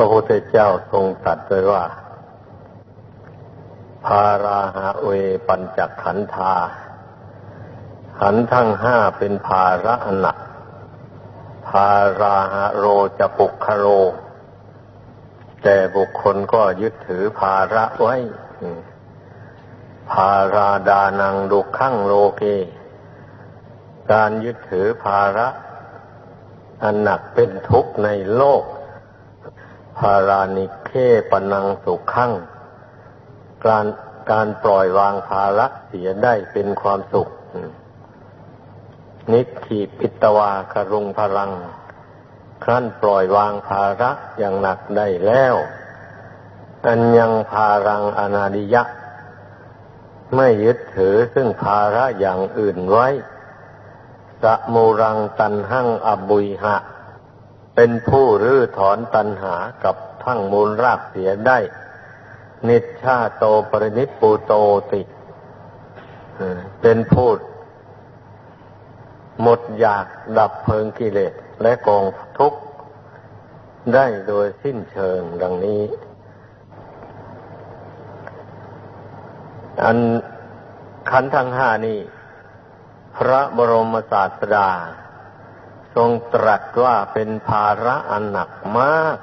ระพุทธเจ้าทรงตรัสไว้ว่าภาราหาเวปัญจขันธา ขันทั้งห้าเป็นภาระอันหนักภาราหาโรจะปุกคโร แต่บุคคลก็ยึดถือภาระไว้ภาราดานังดุขั้งโลเก การยึดถือภาระ อันหนักเป็นทุกข์ในโลก ภารานิเคปนังสุขขังการการปล่อยวางภาระเสียได้เป็นความสุข นิขีปิตวาคารุงพลัง ครั้นปล่อยวางภาระอย่างหนักได้แล้ว อันยังภารังอนาดิยะ ไม่ยึดถือซึ่งภาระอย่างอื่นไว้ สะมูรังตันหั่งอบุยหะ เป็นผู้รื้อถอนตัณหากับทั้งมูลรากเสียได้ นิชชาโตปรินิปูโตติเป็นผู้หมดอยากดับเพลิงกิเลสและกองทุกข์ได้โดยสิ้นเชิงดังนี้ อันขันธ์ทั้งห้านี้ พระบรมศาสดา ทรงตรัสว่าเป็นภาระอันหนักมาก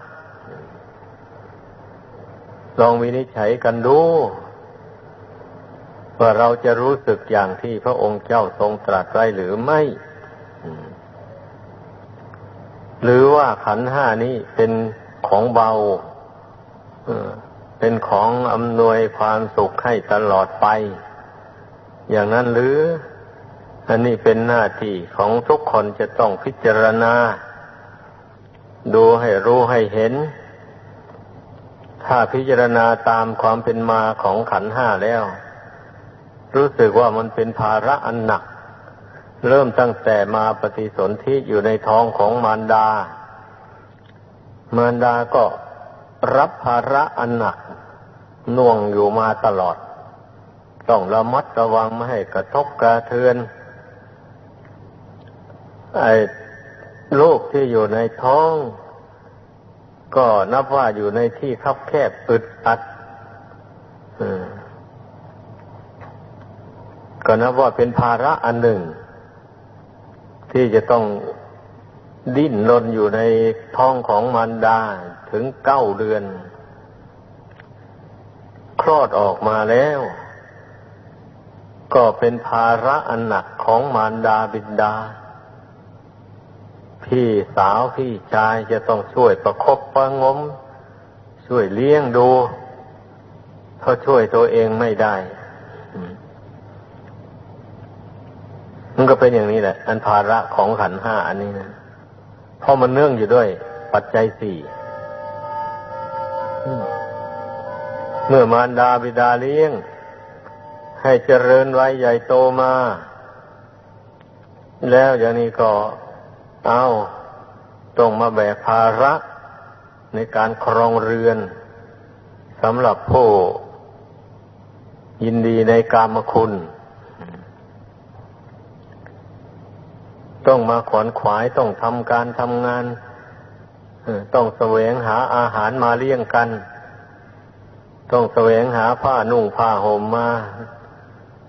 ลองวินิจฉัยกันดูว่าเราจะรู้สึกอย่างที่พระองค์เจ้าทรงตรัสไว้หรือไม่ หรือว่าขันห้านี้เป็นของเบาเป็นของอำนวยความสุขให้ตลอดไป อย่างนั้นหรือ อันนี้เป็นหน้าที่ของทุกคนจะต้องพิจารณา ดูให้รู้ให้เห็น ถ้าพิจารณาตามความเป็นมาของขันห้าแล้ว รู้สึกว่ามันเป็นภาระอันหนัก เริ่มตั้งแต่มาปฏิสนธิอยู่ในท้องของมารดา มารดาก็รับภาระอันหนักน่วงอยู่มาตลอด ต้องระมัดระวังไม่ให้กระทบกระเทือน ไอ้ลูกที่อยู่ในท้อง ก็นับว่าอยู่ในที่คับแคบอึดอัดก็นับว่าเป็นภาระอันหนึ่ง ที่จะต้องดิ้นรนอยู่ในท้องของมารดาถึงเก้าเดือน คลอดออกมาแล้ว ก็เป็นภาระอันหนักของมารดาบิดา พี่สาวพี่ชายจะต้องช่วยประคบประงม ช่วยเลี้ยงดูเขาช่วยตัวเองไม่ได้ มันก็เป็นอย่างนี้แหละ อันภาระของขันห้าอันนี้นะเพราะมันเนื่องอยู่ด้วยปัจจัยสี่เมื่อมารดาบิดาเลี้ยง ให้เจริญไว้ใหญ่โตมา แล้วอย่างนี้ก็ เอาต้องมาแบกภาระในการครองเรือนสำหรับผู้ยินดีในกามคุณ ต้องมาขวนขวายต้องทำการทำงานต้องแสวงหาอาหารมาเลี้ยงกัน ต้องแสวงหาผ้านุ่งผ้าห่มมา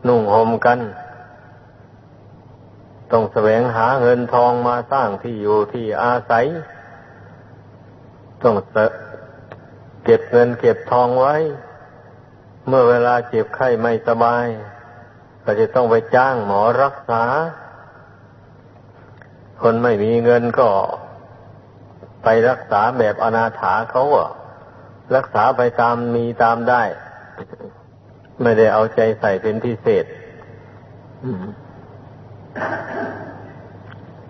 นุ่งห่มกัน ต้องแสวงหาเงินทองมาสร้างที่อยู่ที่อาศัย ต้องเก็บเงินเก็บทองไว้ เมื่อเวลาเจ็บไข้ไม่สบาย ก็จะต้องไปจ้างหมอรักษา คนไม่มีเงินก็ไปรักษาแบบอนาถาเขาอะรักษาไปตามมีตามได้ ไม่ได้เอาใจใส่เป็นพิเศษ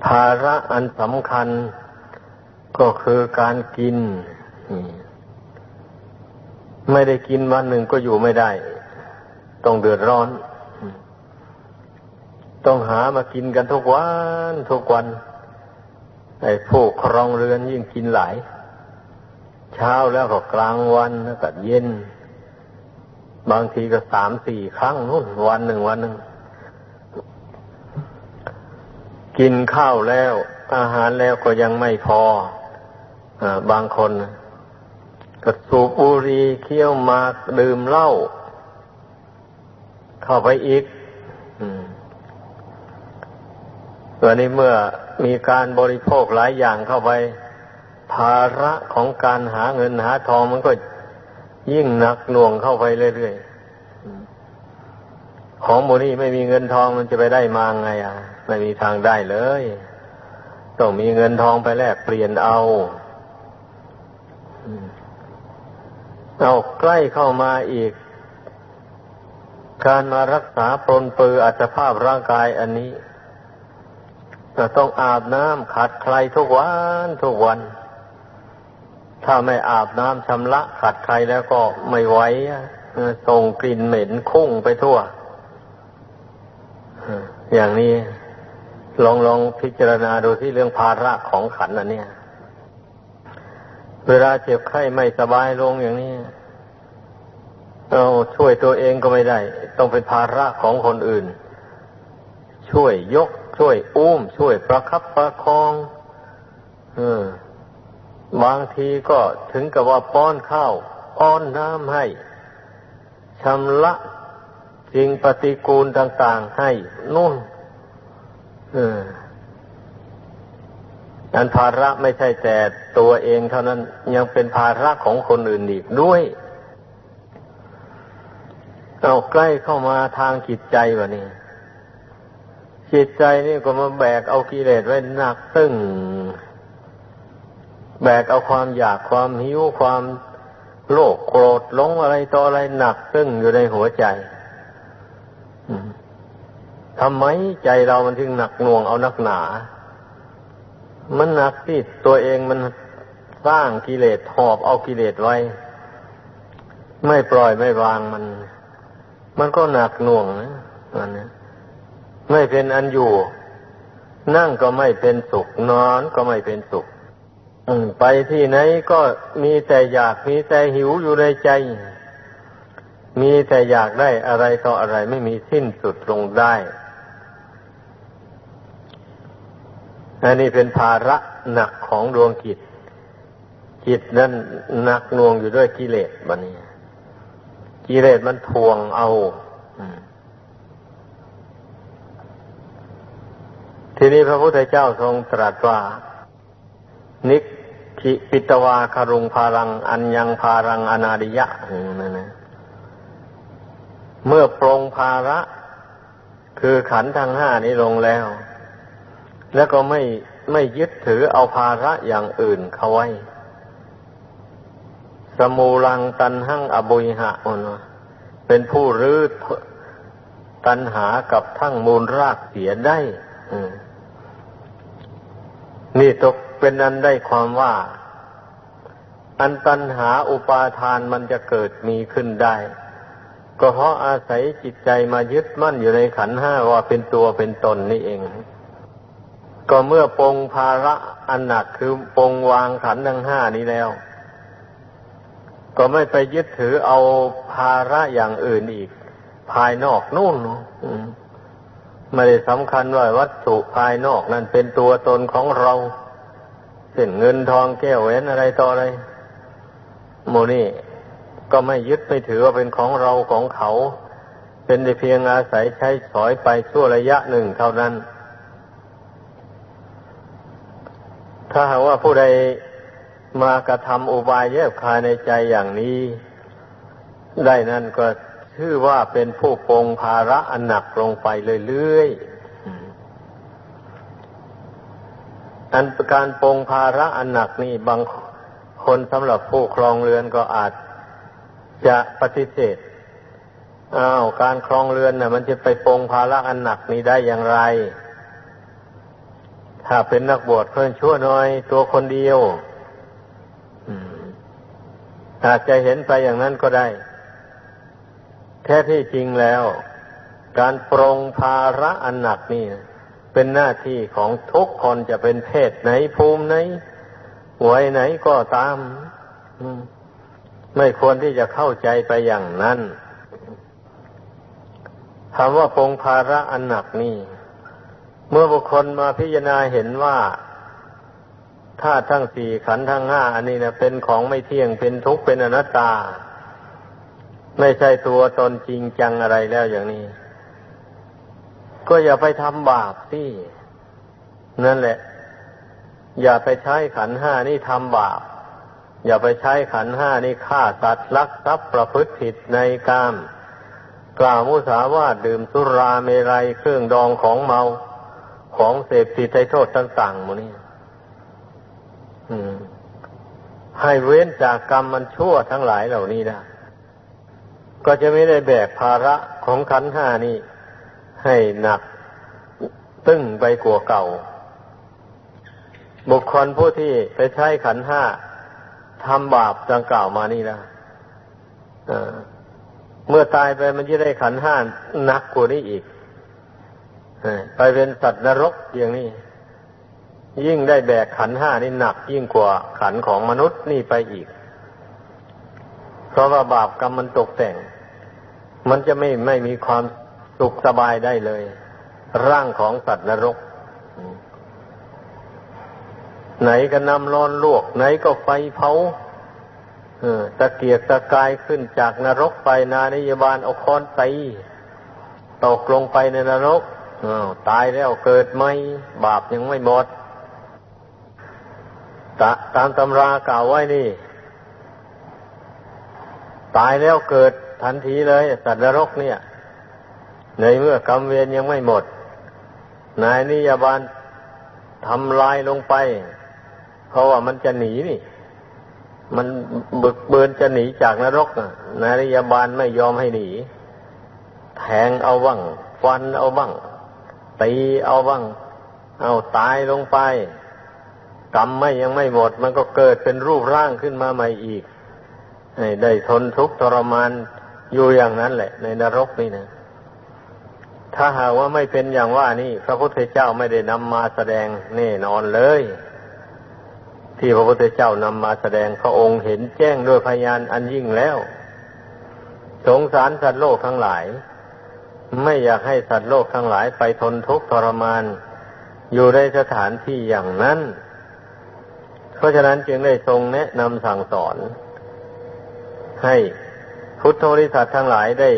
ภาระอันสำคัญก็คือการกิน ไม่ได้กินวันหนึ่งก็อยู่ไม่ได้ ต้องเดือดร้อน ต้องหามากินกันทุกวันทุกวันไอ้ผู้ครองเรือนยิ่งกินหลาย เช้าแล้วก็กลางวันแล้วก็เย็น บางทีก็สามสี่ครั้งนู่นวันหนึ่งวันหนึ่ง กินข้าวแล้ว อาหารแล้วก็ยังไม่พออบางคนก็สูบบุหรี่เคี้ยวมากดื่มเหล้าเข้าไปอีกตัวนี้เมื่อมีการบริโภคหลายอย่างเข้าไป ภาระของการหาเงินหาทองมันก็ยิ่งหนักหน่วงเข้าไปเรื่อยๆ ของโมนี่ไม่มีเงินทองมันจะไปได้มาไงอะ ไม่มีทางได้เลย ต้องมีเงินทองไปแลกเปลี่ยนเอาเอาใกล้เข้ามาอีก การมารักษาปรนปืออัตภาพร่างกายอันนี้จะต้องอาบน้ำขัดใครทุกวันทุกวัน ถ้าไม่อาบน้ำชำระขัดใครแล้วก็ไม่ไหวส่งกลิ่นเหม็นคุ้งไปทั่ว อย่างนี้ลองลองพิจารณาดูที่เรื่องภาระของขันอันเนี้ยเวลาเจ็บไข้ไม่สบายลงอย่างนี้เราช่วยตัวเองก็ไม่ได้ ต้องเป็นภาระของคนอื่น ช่วยยก ช่วยอุ้ม ช่วยประคับประคองออบางทีก็ถึงกับว่าป้อนข้าว ป้อนน้ำให้ชำระ สิ่งปฏิกูลต่างๆให้นุ่นอันภาระไม่ใช่แต่ตัวเองเท่านั้นยังเป็นภาระของคนอื่นอีกด้วย เอาใกล้เข้ามาทางจิตใจวะนี่จิตใจนี่ก็มาแบกเอากิเลสไว้หนักตึงแบกเอาความอยากความหิวความโลภโกรธหลงอะไรต่ออะไรหนักตึงอยู่ในหัวใจ ทำไมใจเรามันถึงหนักหน่วงเอานักหนา มันหนักที่ตัวเองมันสร้างกิเลสหอบเอากิเลสไว้ ไม่ปล่อยไม่วางมัน มันก็หนักหน่วงนะมันนะไม่เป็นอันอยู่ นั่งก็ไม่เป็นสุข นอนก็ไม่เป็นสุขไปที่ไหนก็มีแต่อยากมีแต่หิวอยู่ในใจ มีแต่อยากได้อะไรต่ออะไรไม่มีสิ้นสุดลงได้ อันนี้เป็นภาระหนักของดวงจิต จิตนั้นหนักน่วงอยู่ด้วยกิเลสบันนี้ กิเลสมันทวงเอาทีนี้พระพุทธเจ้าทรงตรัสว่า นิคิปิตวาคารุงพารัง อัญญังพารังอนาดิยะนั่นนะเมื่อปรงภาระ คือขันธ์ทั้งห้านี้ลงแล้ว แล้วก็ไม่ไม่ยึดถือเอาภาระอย่างอื่นเขาไว้ สมูลังตันหั่งอบุยหะอนเป็นผู้รื้อตันหากับทั้งมูลรากเสียได้นี่ตกเป็นอันได้ความว่า อันตันหาอุปาทานมันจะเกิดมีขึ้นได้ ก็เพราะอาศัยจิตใจมายึดมั่นอยู่ในขันห้าว่าเป็นตัวเป็นตนนี่เอง ก็เมื่อปงภาระอันหนักคือปงวางขันทั้งห้านี้แล้ว ก็ไม่ไปยึดถือเอาภาระอย่างอื่นอีก ภายนอกนู่นไม่ได้สำคัญว่าวัตถุภายนอกนั่นเป็นตัวตนของเราเช่นเงินทองแก้วแหวนอะไรต่ออะไรโมนี่ก็ไม่ยึดไม่ถือว่าเป็นของเราของเขา เป็นแต่เพียงอาศัยใช้สอยไปชั่วระยะหนึ่งเท่านั้น ถ้าหากว่าผู้ใดมากระทำอุบายแยบคายในใจอย่างนี้ ได้นั่นก็ชื่อว่าเป็นผู้ปงภาระอันหนักลงไปเรื่อยๆอันการปงภาระอันหนักนี่บางคนสำหรับผู้ครองเรือนก็อาจจะปฏิเสธอ้าวการครองเรือนน่ะ มันจะไปปงภาระอันหนักนี้ได้อย่างไร ถ้าเป็นนักบวชเพิ่นชั่วน้อย ตัวคนเดียวอาจจะเห็นไปอย่างนั้นก็ได้ แท้ที่จริงแล้ว การปรงภาระอันหนักนี่ เป็นหน้าที่ของทุกคนจะเป็นเพศไหนภูมิไหนหวยไหนก็ตามไม่ควรที่จะเข้าใจไปอย่างนั้นคำว่าปรงภาระอันหนักนี่ เมื่อบุคคลมาพิจารณาเห็นว่าธาตุทั้งสี่ขันธ์ทั้งห้าอันนี้นะเป็นของไม่เที่ยงเป็นทุกข์เป็นอนัตตา ไม่ใช่ตัวตนจริงจังอะไรแล้วอย่างนี้ ก็อย่าไปทำบาปสินั่นแหละ อย่าไปใช้ขันห้านี่ทำบาป อย่าไปใช้ขันห้านี่ฆ่าสัตว์ลักทรัพย์ประพฤติผิดในกาม กล่าวมุสาวาทดื่มสุราเมรัยเครื่องดองของเมา ของเสพติดในโทษต่างๆหมดนี่ให้เว้นจากกรรมมันชั่วทั้งหลายเหล่านี้นะก็จะไม่ได้แบกภาระของขันห้านี้ให้หนัก ตึ้งไปกว่าเก่า บุคคลผู้ที่ไปใช้ขันห้าทำบาปดังกล่าวมานี่นะเมื่อตายไปมันจะได้ขันห้าหนักกว่านี้อีก ไปเป็นสัตว์นรกอย่างนี้ ยิ่งได้แบกขันห้านี่หนักยิ่งกว่าขันของมนุษย์นี่ไปอีก เพราะว่าบาปกรรมมันตกแต่ง มันจะไม่ไม่มีความสุขสบายได้เลย ร่างของสัตว์นรก ไหนก็นำร้อนลวก ไหนก็ไฟเผาตะเกียกตะกายขึ้นจากนรกไปนานิยบาลเอาค้อนตีตกลงไปในนรก ตายแล้วเกิดไหมบาปยังไม่หมดตตามตำรากล่าวไว้นี่ ตายแล้วเกิดทันทีเลยสัตว์นรกเนี่ย ในเมื่อกรรมเวรยังไม่หมด นายนิยบาลทำลายลงไป เพราะว่ามันจะหนีนี่ มันบึกเบือนจะหนีจากนรกนายนิยบาลไม่ยอมให้หนีแทงเอาบ้างฟันเอาบ้าง ตีเอาบ้าง เอาตายลงไป กรรมไม่ยังไม่หมด มันก็เกิดเป็นรูปร่างขึ้นมาใหม่อีกได้ทนทุกข์ทรมานอยู่อย่างนั้นแหละ ในนรกนี่นะถ้าหากว่าไม่เป็นอย่างว่านี่ พระพุทธเจ้าไม่ได้นำมาแสดงแน่นอนเลย ที่พระพุทธเจ้านำมาแสดงพระองค์เห็นแจ้งด้วยพยานอันยิ่งแล้ว สงสารสัตว์โลกทั้งหลาย ไม่อยากให้สัตว์โลกทั้งหลายไปทนทุกข์ทรมาน อยู่ในสถานที่อย่างนั้น เพราะฉะนั้นจึงได้ทรงแนะนำสั่งสอน ให้พุทธบริษัททั้งหลายได้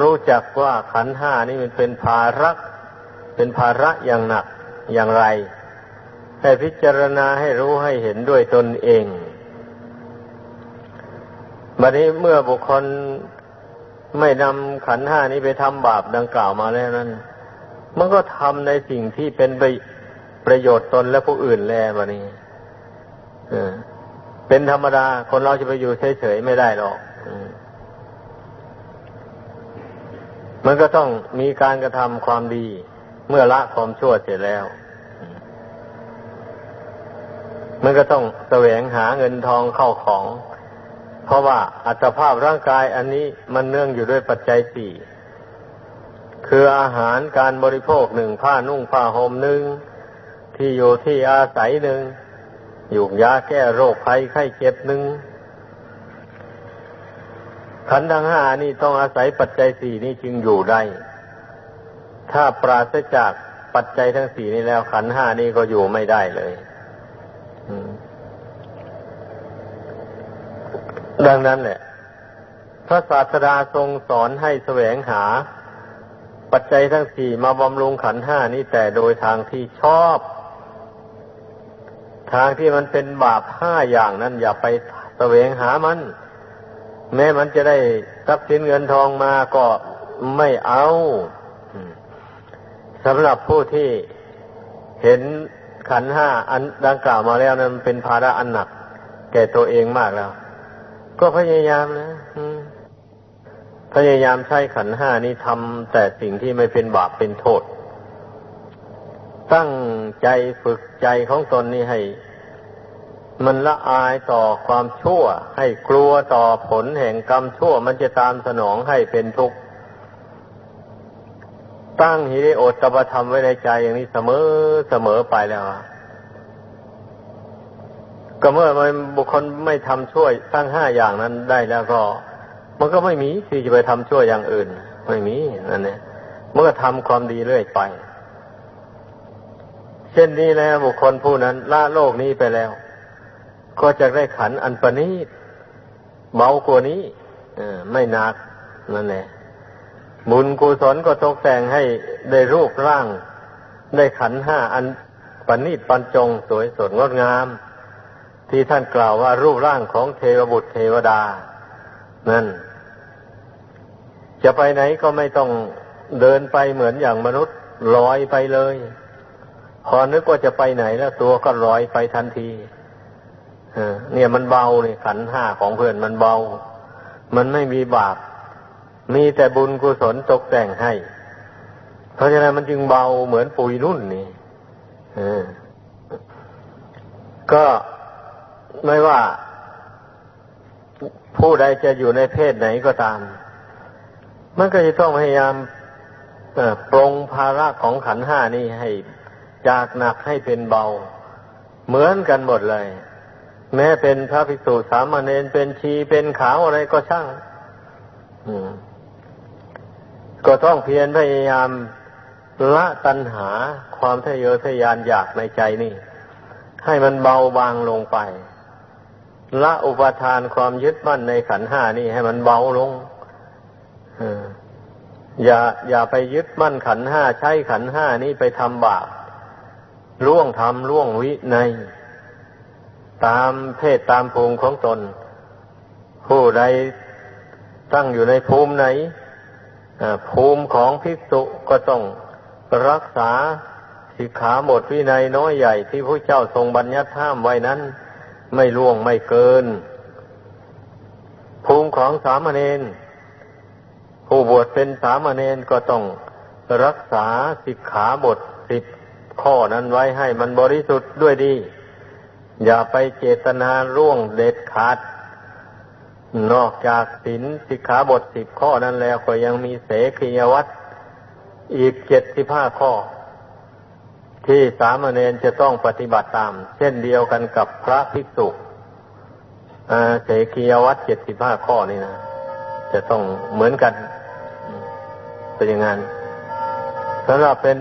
รู้จักว่าขันห้านี่มันเป็นภาระเป็นภาระอย่างหนักอย่างไร ให้พิจารณาให้รู้ให้เห็นด้วยตนเองบัดนี้เมื่อบุคคล ไม่นำขันห้านี้ไปทำบาปดังกล่าวมาแล้วนั้น มันก็ทำในสิ่งที่เป็นประโยชน์ตนและผู้อื่นแล้วบัดนี้เป็นธรรมดา คนเราจะไปอยู่เฉยๆไม่ได้หรอกมันก็ต้องมีการกระทำความดี เมื่อละความชั่วเสร็จแล้ว มันก็ต้องแสวงหาเงินทองเข้าของ เพราะว่าอัตภาพร่างกายอันนี้มันเนื่องอยู่ด้วยปัจจัยสี่คืออาหารการบริโภคหนึ่งผ้านุ่งผ้าห่มหนึ่งที่อยู่ที่อาศัยหนึ่งอยู่ยาแก้โรคภัยไข้เจ็บหนึ่งขันธ์ทั้งห้านี่ต้องอาศัยปัจจัยสี่นี้จึงอยู่ได้ ถ้าปราศจากปัจจัยทั้งสี่นี้แล้วขันธ์ห้านี้ก็อยู่ไม่ได้เลย ดังนั้นแหละพระศาสดาทรงสอนให้แสวงหา ปัจจัยทั้งสี่มาบำรุงขันห้านี้แต่โดยทางที่ชอบ ทางที่มันเป็นบาปห้าอย่างนั้น อย่าไปแสวงหามัน แม้มันจะได้ทรัพย์สินเงินทองมาก็ไม่เอาสำหรับผู้ที่เห็นขันห้าอันดังกล่าวมาแล้วนั้นเป็นภาระอันหนัก แก่ตัวเองมากแล้ว ก็พยายามนะพยายามใช้ขันห้านี้ทำแต่สิ่งที่ไม่เป็นบาปเป็นโทษ ตั้งใจฝึกใจของตนนี้ให้ มันละอายต่อความชั่ว ให้กลัวต่อผลแห่งกรรมชั่ว มันจะตามสนองให้เป็นทุกข์ตั้งหิริโอตตปธรรมไว้ในใจอย่างนี้เสมอเสมอไปแล้ว ก็เมื่อมันบุคคลไม่ทำช่วยตั้งห้าอย่างนั้นได้แล้วก็ มันก็ไม่มีที่จะไปทำช่วยอย่างอื่น ไม่มีนั่นเนี่ยมันก็ทำความดีเรื่อยไป เช่นนี้แล้วบุคคลผู้นั้นละโลกนี้ไปแล้ว ก็จะได้ขันอันประณีตเบากว่านี้ไม่หนักนั่นแหละบุญกุศลก็ตกแต่งให้ได้รูปร่าง ได้ขันห้าอันปณิปันจงสวยสดงดงาม ที่ท่านกล่าวว่ารูปร่างของเทวบุตรเทวดา นั่น จะไปไหนก็ไม่ต้องเดินไปเหมือนอย่างมนุษย์ลอยไปเลย พอนึกว่าจะไปไหนแล้วตัวก็ลอยไปทันทีเนี่ยมันเบาเนี่ยขันห้าของเพื่อนมันเบา มันไม่มีบาป มีแต่บุญกุศลตกแต่งให้ เพราะฉะนั้นมันจึงเบาเหมือนปุยนุ่นนี่ก็ ไม่ว่า ผู้ใดจะอยู่ในเพศไหนก็ตาม มันก็จะต้องพยายามปรงภาระของขันห้านี่ให้จากหนักให้เป็นเบา เหมือนกันหมดเลย แม้เป็นพระภิกษุสามเณรเป็นชีเป็นขาวอะไรก็ช่างก็ต้องเพียรพยายามละตัณหาความทะเยอทะยานอยากในใจนี่ ให้มันเบาบางลงไป ละอุปทานความยึดมั่นในขันห้านี่ให้มันเบาลงอย่า อย่าไปยึดมั่นขันห้าใช้ขันห้านี้ไปทำบาปล่วงทำล่วงวิใน ตามเพศตามภูมิของตน ผู้ใดตั้งอยู่ในภูมิไหนภูมิของภิกษุก็ต้องรักษาสิกขาบทวินัยน้อยใหญ่ที่พระเจ้าทรงบัญญัติห้ามไว้นั้น ไม่ล่วงไม่เกิน ภูมิของสามเณรผู้บวชเป็นสามเณรก็ต้องรักษาสิกขาบทสิบข้อนั้นไว้ให้มันบริสุทธิ์ด้วยดี อย่าไปเจตนาร่วงเด็ดขาด นอกจากศีลสิกขาบทสิบข้อนั้นแล้วก็ยังมีเสขียวัตรอีกเจ็ดสิบห้าข้อ ที่สามเณรจะต้องปฏิบัติตาม เช่นเดียวกันกับพระภิกษุเสขียวัตรเจ็ดสิบห้าข้อนี่นะ จะต้องเหมือนกันเป็นอย่างนั้นสำหรับเป็น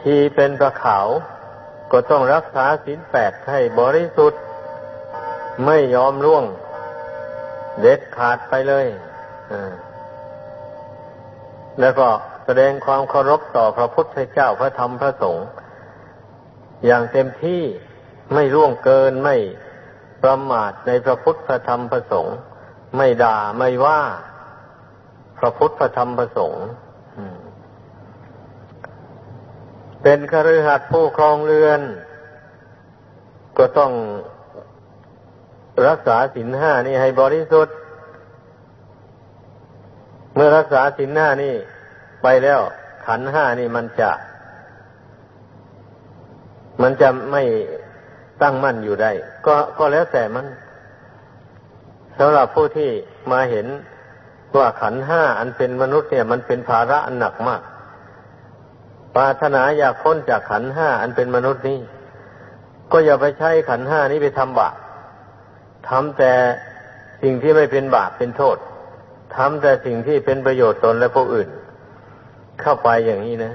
ทีเป็นประขาว ก็ต้องรักษาศีลแปดให้บริสุทธิ์ ไม่ยอมล่วง เด็ดขาดไปเลยแล้วก็ ดงความเคารพต่อพระพุทธเจ้าพระธรรมพระสงฆ์อย่างเต็มที่ไม่ร่วงเกินไม่ประมาทในพระพุทธพระธรรมพระสงฆ์ไม่ด่าไม่ว่าพระพุทธพระธรรมพระสงฆ์เป็นคฤหัสถ์ผู้ครองเรือน ก็ต้องรักษาสินห้านี่ให้บริสุทธิ์ เมื่อรักษาสินห้านี่ ไปแล้ว ขันห้านี่มันจะ มันจะไม่ตั้งมั่นอยู่ได้ ก็ก็แล้วแต่มันสำหรับผู้ที่มาเห็นว่าขันห้าอันเป็นมนุษย์เนี่ย มันเป็นภาระอันหนักมาก ปรารถนาอยากพ้นจากขันห้าอันเป็นมนุษย์นี้ก็อย่าไปใช้ขันห้านี้ไปทำบาปทำแต่สิ่งที่ไม่เป็นบาปเป็นโทษทำแต่สิ่งที่เป็นประโยชน์ตนและผู้อื่น เข้าไปอย่างนี้นะ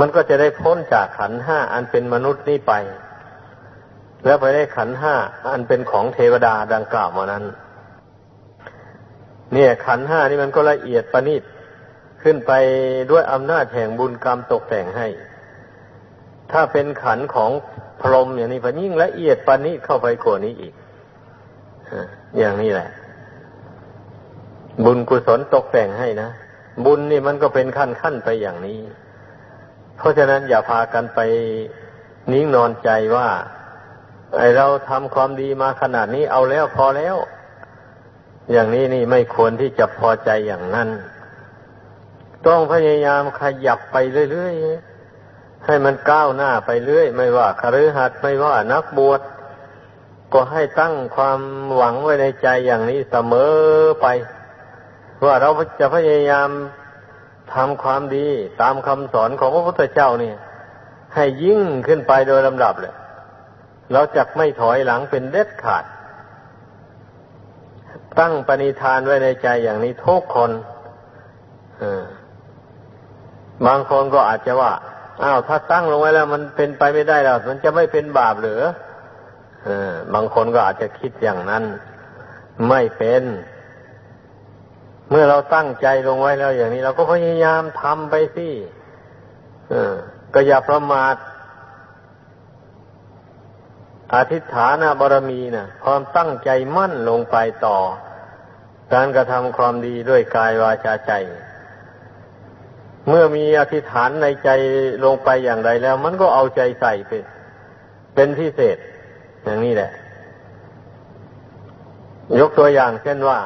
มันก็จะได้พ้นจากขันห้าอันเป็นมนุษย์นี้ไป แล้วไปได้ขันห้าอันเป็นของเทวดาดังกล่าวมานั้น เนี่ย ขันห้านี่มันก็ละเอียดประณีตขึ้นไปด้วยอำนาจแห่งบุญกรรมตกแต่งให้ ถ้าเป็นขันของพรมอย่างนี้พยิ่งละเอียดปานนี้เข้าไปกว่านี้อีกอย่างนี้แหละ บุญกุศลตกแต่งให้นะ บุญนี่มันก็เป็นขั้นขั้นไปอย่างนี้ เพราะฉะนั้นอย่าพากันไปนิ่งนอนใจว่า ไอเราทำความดีมาขนาดนี้เอาแล้วพอแล้ว อย่างนี้นี่ไม่ควรที่จะพอใจอย่างนั้น ต้องพยายามขยับไปเรื่อยๆให้มันก้าวหน้าไปเรื่อย ไม่ว่าคฤหัสถ์ไม่ว่านักบวชก็ให้ตั้งความหวังไว้ในใจอย่างนี้เสมอไป ว่าเราจะพยายามทำความดีตามคำสอนของพระพุทธเจ้านี่ ให้ยิ่งขึ้นไปโดยลำดับเลยเราจะไม่ถอยหลังเป็นเด็ดขาด ตั้งปณิธานไว้ในใจอย่างนี้ทุกคนบางคนก็อาจจะว่า อ้าวถ้าตั้งลงไว้แล้ว มันเป็นไปไม่ได้แล้วมันจะไม่เป็นบาปหรือออบางคนก็อาจจะคิดอย่างนั้น ไม่เป็น เมื่อเราตั้งใจลงไว้แล้วอย่างนี้ เราก็พยายามทำไปสิออก็อย่าประมาทอธิษฐานาบารมีนะ่ะ ความตั้งใจมั่นลงไปต่อ การกระทำความดีด้วยกายวาจาใจ เมื่อมีอธิษฐานในใจลงไปอย่างไรแล้ว มันก็เอาใจใส่เป็นเป็นพิเศษ อย่างนี้แหละ ยกตัวอย่างเช่นว่า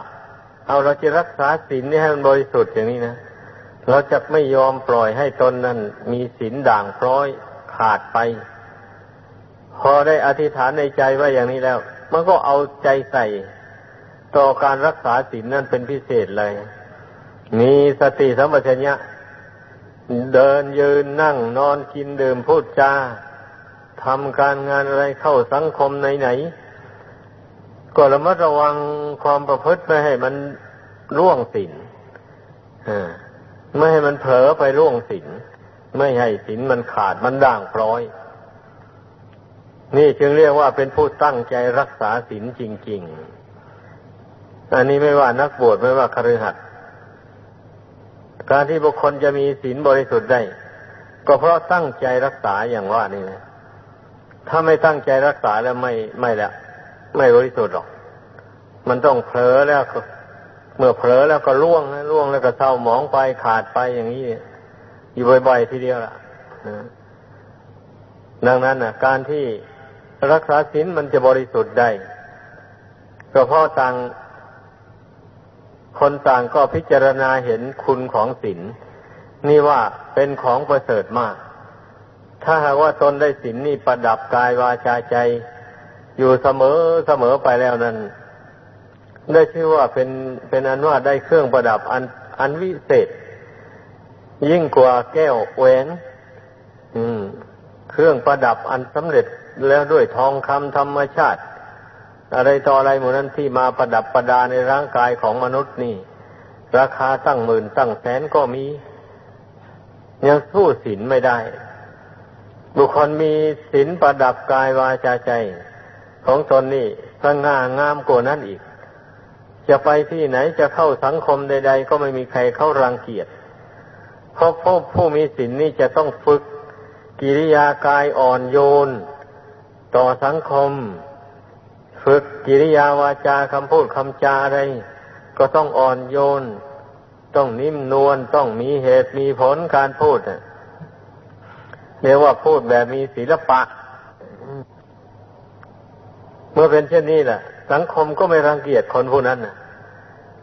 เอาเราจะรักษาศีลนี่ให้มันบริสุทธิ์อย่างนี้นะเราจะไม่ยอมปล่อยให้ตนนั้น มีศีลด่างพร้อยขาดไป พอได้อธิษฐานในใจว่าอย่างนี้แล้ว มันก็เอาใจใส่ ต่อการรักษาศีลนั่นเป็นพิเศษเลย มีสติสัมปชัญญะเดินยืนนั่งนอนกินดื่มพูดจาทำการงานอะไรเข้าสังคมไหนๆ ก็ระมัดระวังความประพฤติไม่ให้มันร่วงศีลไม่ให้มันเผลอไปร่วงศีลไม่ให้ศีลมันขาดมันด่างพร้อย นี่จึงเรียกว่าเป็นผู้ตั้งใจรักษาศีลจริง ๆ อันนี้ไม่ว่านักบวชไม่ว่าคฤหัสถ์การที่บุคคลจะมีศีลบริสุทธิ์ได้ ก็เพราะตั้งใจรักษาอย่างว่านี่นะถ้าไม่ตั้งใจรักษาแล้วไม่ไม่และ ไม่บริสุทธิ์หรอก มันต้องเผลอแล้วเมื่อเผลอแล้วก็ล่วงนะล่วงแล้วก็เศร้าหมองไปขาดไปอย่างนี้อยู่บ่อยๆทีเดียวล่ะดังนั้นนะการที่รักษาศีลมันจะบริสุทธิ์ได้ ก็เพราะต่างคนต่างก็พิจารณาเห็นคุณของศีลนี่ว่าเป็นของประเสริฐมาก ถ้าหากว่าตนได้ศีลนี่ประดับกายวาจาใจ อยู่เสมอเสมอไปแล้วนั้น ได้ชื่อว่าเป็นเป็นอันว่าได้เครื่องประดับอันอันวิเศษ ยิ่งกว่าแก้วแหวนเครื่องประดับอันสำเร็จแล้วด้วยทองคำธรรมชาติ อะไรต่ออะไรหมดนั้นที่มาประดับประดาในร่างกายของมนุษย์นี่ ราคาตั้งหมื่นตั้งแสนก็มี ยังสู้ศีลไม่ได้ บุคคลมีศีลประดับกายวาจาใจ ของตนนี่สง่างามกว่านั้นอีก จะไปที่ไหนจะเข้าสังคมใด ๆ ก็ไม่มีใครเข้ารังเกียจเพราะผู้ผู้มีศีลนี่จะต้องฝึกกิริยากายอ่อนโยน ต่อสังคม ฝึกกิริยาวาจาคำพูดคำจาอะไร ก็ต้องอ่อนโยน ต้องนิ่มนวลต้องมีเหตุมีผลการพูดเรียกว่าพูดแบบมีศิลปะ เมื่อเป็นเช่นนี้แหละสังคมก็ไม่รังเกียจคนผู้นั้นนะ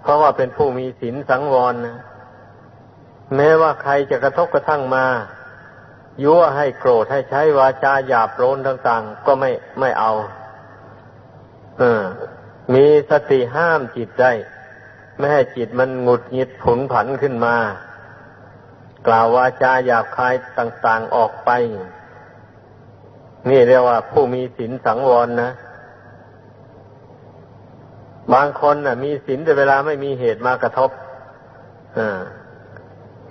เพราะว่าเป็นผู้มีศีลสังวรนะแม้ว่าใครจะกระทบกระทั่งมา ยั่วให้โกรธให้ใช้วาจาหยาบโลนต่าง ๆ ก็ไม่ไม่เอา เออ มีสติห้ามจิตได้ ไม่ให้จิตมันหงุดหงิดผุนผันขึ้นมา กล่าววาจาหยาบคายต่าง ๆออกไป นี่เรียกว่าผู้มีศีลสังวรนะ บางคนน่ะ มีศีลแต่เวลาไม่มีเหตุมากระทบ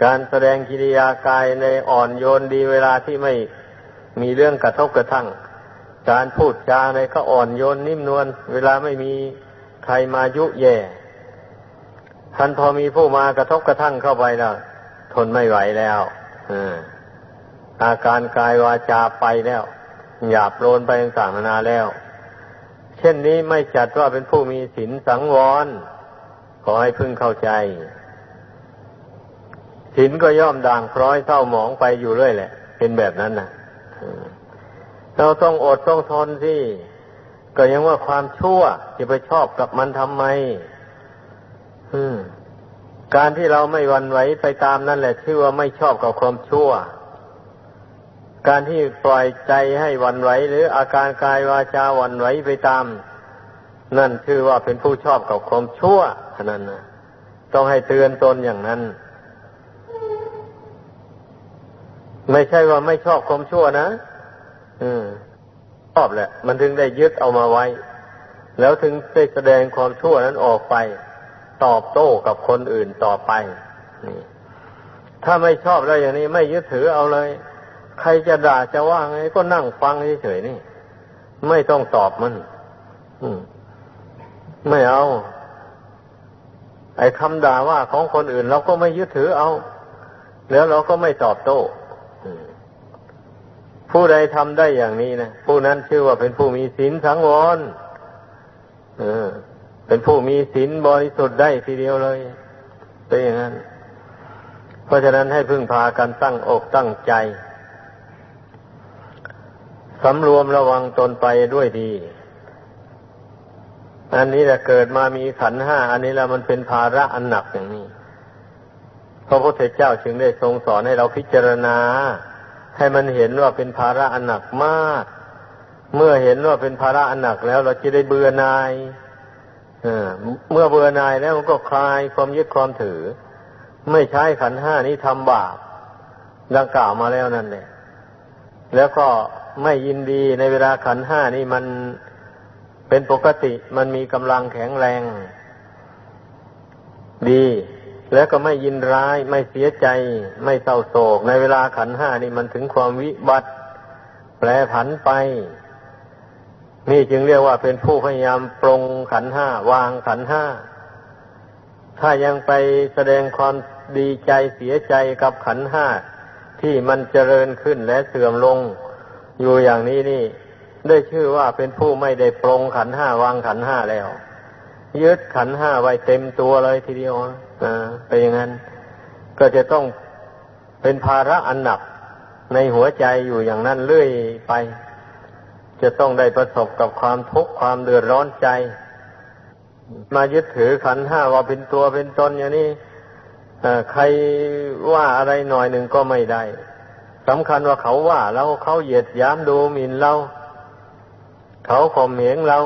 การแสดงกิริยากายในอ่อนโยนดีเวลาที่ไม่มีเรื่องกระทบกระทั่ง การพูดจาในก็อ่อนโยนนิ่มนวลเวลาไม่มีใครมายุแย่ท่านพอมีผู้มากระทบกระทั่งเข้าไปแล้วทนไม่ไหวแล้วอาการกายวาจาไปแล้ว หยาบโลนไปต่างๆนานาแล้ว เช่นนี้ไม่จัดว่าเป็นผู้มีศีลสังวร ขอให้พึงเข้าใจศีลก็ย่อมด่างพร้อยเศร้าหมองไปอยู่เรื่อยแหละ เป็นแบบนั้นนะเราต้องอดต้องทนสิก็ยังว่าความชั่วจะไปชอบกับมันทำไมการที่เราไม่วันไหวไปตามนั่นแหละชื่อว่าไม่ชอบกับความชั่ว การที่ปล่อยใจให้วันไหว หรืออาการกายวาจาวันไหวไปตาม นั่นชื่อว่าเป็นผู้ชอบกับความชั่วท่านั้นนะต้องให้เตือนตนอย่างนั้น ไม่ใช่ว่าไม่ชอบความชั่วนะอืมชอบแหละ มันถึงได้ยึดเอามาไว้ แล้วถึงได้แสดงความชั่วนั้นออกไป ตอบโต้กับคนอื่นต่อไปนี่ถ้าไม่ชอบแล้วอย่างนี้ไม่ยึดถือเอาเลย ใครจะด่าจะว่าไงก็นั่งฟังเฉยๆนี่ ไม่ต้องตอบมัน อืม ไม่เอา ไอ้คำด่าว่าของคนอื่นเราก็ไม่ยึดถือเอา แล้วเราก็ไม่ตอบโต้ผู้ใดทำได้อย่างนี้นะผู้นั้นชื่อว่าเป็นผู้มีศีลสังวรเออ เป็นผู้มีศีลบริสุทธิ์ได้ทีเดียวเลยเป็นอย่างนั้น เพราะฉะนั้นให้พึ่งพากันตั้งอกตั้งใจ สำรวมระวังตนไปด้วยดี อันนี้แหละเกิดมามีขันห้า อันนี้แล้วมันเป็นภาระอันหนักอย่างนี้ พระพุทธเจ้าจึงได้ทรงสอนให้เราพิจารณา ให้มันเห็นว่าเป็นภาระอันหนักมาก เมื่อเห็นว่าเป็นภาระอันหนักแล้ว เราจะได้เบื่อนายเมื่อเบื่อนายแล้วมันก็คลายความยึดความถือ ไม่ใช้ขันห้านี้ทำบาปดังกล่าวมาแล้วนั่นแหละแล้วก็ ไม่ยินดีในเวลาขันห้านี่มันเป็นปกติมันมีกำลังแข็งแรง ดี แล้วก็ไม่ยินร้าย ไม่เสียใจ ไม่เศร้าโศก ในเวลาขันห้านี่มันถึงความวิบัติ แปรผันไป นี่จึงเรียกว่าเป็นผู้พยายามปรงขันห้าวางขันห้า ถ้ายังไปแสดงความดีใจเสียใจกับขันห้าที่มันเจริญขึ้นและเสื่อมลง อยู่อย่างนี้นี่ ได้ชื่อว่าเป็นผู้ไม่ได้ปรงขันห้าวางขันห้าแล้ว ยึดขันห้าไว้เต็มตัวเลยทีเดียวอ่าเป็นอย่างนั้น ก็จะต้องเป็นภาระอันหนักในหัวใจอยู่อย่างนั้นเรื่อยไป จะต้องได้ประสบกับความทุกข์ความเดือดร้อนใจ มายึดถือขันห้าว่าเป็นตัวเป็นตนอย่างนี้ใครว่าอะไรหน่อยหนึ่งก็ไม่ได้ สำคัญว่าเขาว่าเราเขาเหยียดยามดูหมิ่นเรา เขาข่มเหงเรา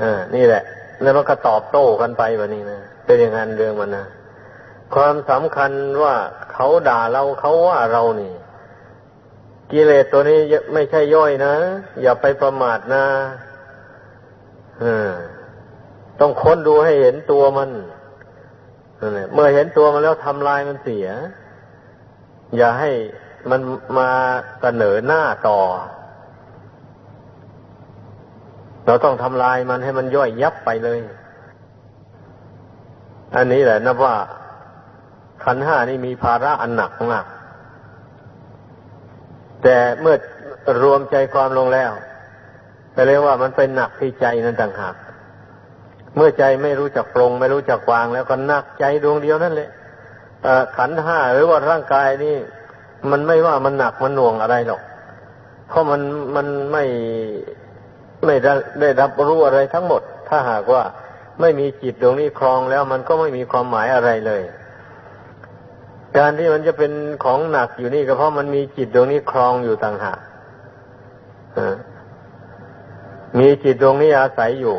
อ่านี่แหละ แล้วมันก็ตอบโต้กันไปแบบนี้นะเป็นอย่างนั้นเรื่องมันนะความสำคัญว่าเขาด่าเราเขาว่าเรานี่ กิเลสตัวนี้ไม่ใช่ย่อยนะ อย่าไปประมาทนะต้องค้นดูให้เห็นตัวมันเมื่อเห็นตัวมันแล้วทำลายมันเสีย อย่าให้มันมาเสนอหน้าต่อ เราต้องทำลายมันให้มันย่อยยับไปเลย อันนี้แหละนับว่า ขันห้านี่มีภาระอันหนักมาก แต่เมื่อรวมใจความลงแล้วก็เรียกว่ามันเป็นหนักที่ใจนั่นต่างหาก เมื่อใจไม่รู้จักปรง ไม่รู้จักวางแล้วก็หนักใจดวงเดียวนั่นแหละ ขันห้าหรือว่าร่างกายนี่ มันไม่ว่ามันหนักมันหน่วงอะไรหรอก เพราะมันมันไม่ไม่ได้ได้รับรู้อะไรทั้งหมด ถ้าหากว่าไม่มีจิตดวงนี้ครองแล้วมันก็ไม่มีความหมายอะไรเลย การที่มันจะเป็นของหนักอยู่นี่ก็เพราะมันมีจิตดวงนี้ครองอยู่ต่างหากมีจิตดวงนี้อาศัยอยู่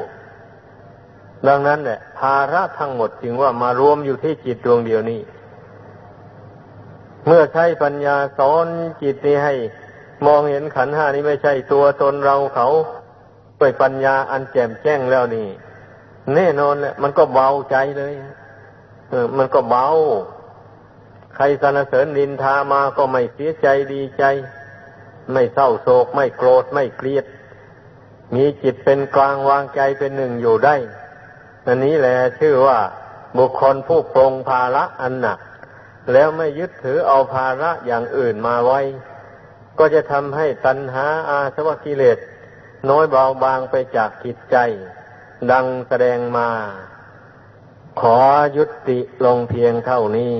ดังนั้นแหละภาระทั้งหมดจึงว่ามารวมอยู่ที่จิตดวงเดียวนี้ เมื่อใช้ปัญญาสอนจิตนี้ให้ มองเห็นขันห้านี้ไม่ใช่ตัวตนเราเขาด้วยปัญญาอันแจ่มแจ้งแล้วนี่ แน่นอนแหละมันก็เบาใจเลยเออมันก็เบา ใครสรรเสริญดินทามาก็ไม่เสียใจดีใจ ไม่เศร้าโศก ไม่โกรธไม่เกลียด มีจิตเป็นกลางวางใจเป็นหนึ่งอยู่ได้อันนี้แหละชื่อว่าบุคคลผู้ปรงภาระอันหนัก แล้วไม่ยึดถือเอาภาระอย่างอื่นมาไว้ ก็จะทำให้ตัณหาอาสวะกิเลส น้อยเบาบางไปจากจิตใจ ดังแสดงมา ขอยุติลงเพียงเท่านี้